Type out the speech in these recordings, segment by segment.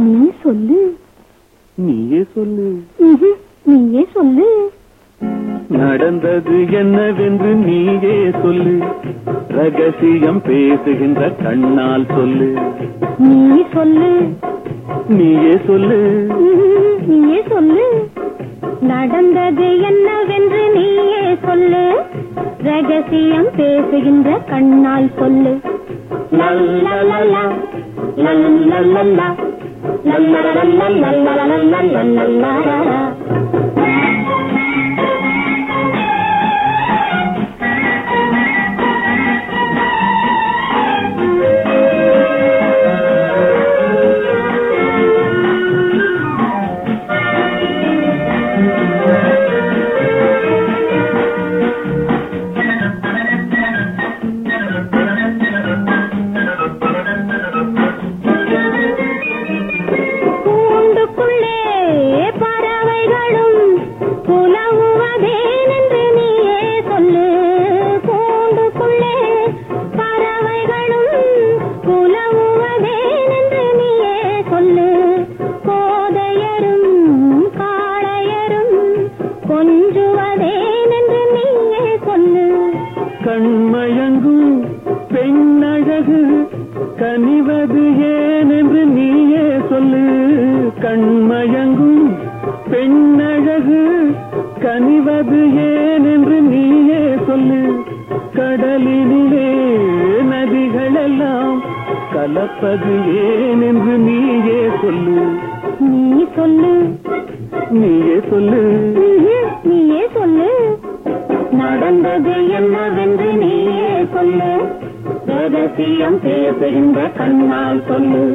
நீ சொல்லு. நீயே சொல்லு. நீயே சொல்லு. நடந்தது என்னவென்று நீயே சொல்லு. ரகசியம் பேசுகின்ற கண்ணால் சொல்லு. நீ சொல்லு. நீயே சொல்லு. நீயே சொல்லு. நடந்தது என்னவென்று நீயே சொல்லு. ரகசியம் பேசுகின்ற கண்ணால் சொல்லு. நல்லா நல்லா லல்லா நல்ல நல்ல நல்ல நல்ல நல்ல கொஞ்சுவதேனென்று நீயே சொல்லு. கண்மயங்கும் பெண்ணழகு கனிவது ஏனென்று நீயே சொல்லு. கண்மயங்கும் பெண்ணழகு கனிவது ஏனென்று நீயே சொல்லு. கடலினிலே நதிகளெல்லாம் கலப்பது ஏனென்று நீயே சொல்லு. நீ சொல்லு நீயே சொல்லு. நீயே சொல்லு. நடந்தது என்னவென்று நீயே சொல்லு. ரகசியம் பேசுகின்ற கண்ணால் சொல்லு.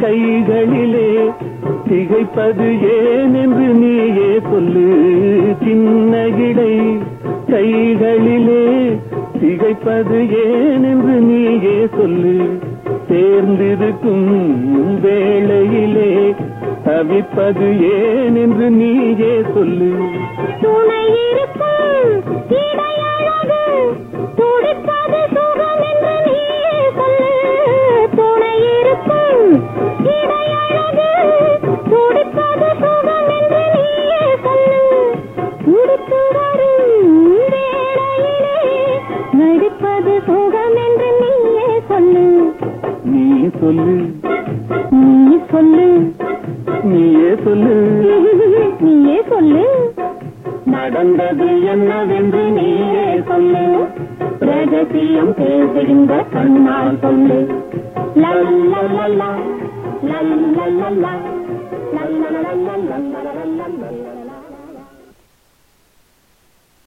கைகளிலே திகைப்பது ஏனென்று நீயே சொல்லு. சின்ன இடை கைகளிலே திகைப்பது ஏனென்று நீயே சொல்லு. தேர்ந்திருக்கும் வேளையிலே தவிப்பது ஏனென்று நீயே சொல்லு. சுகம் என்று நீயே சொல்லு நீ சொல்லு நீ சொல்லு நீயே சொல்லு நீயே சொல்லு நடந்தது என்னவென்று நீயே சொல்லு ரகசியம் பேசுகின்ற கண்ணால் சொல்லு லல்லல்லல்லா, லல்லல்லல்லா, லல்லல்லல்லா.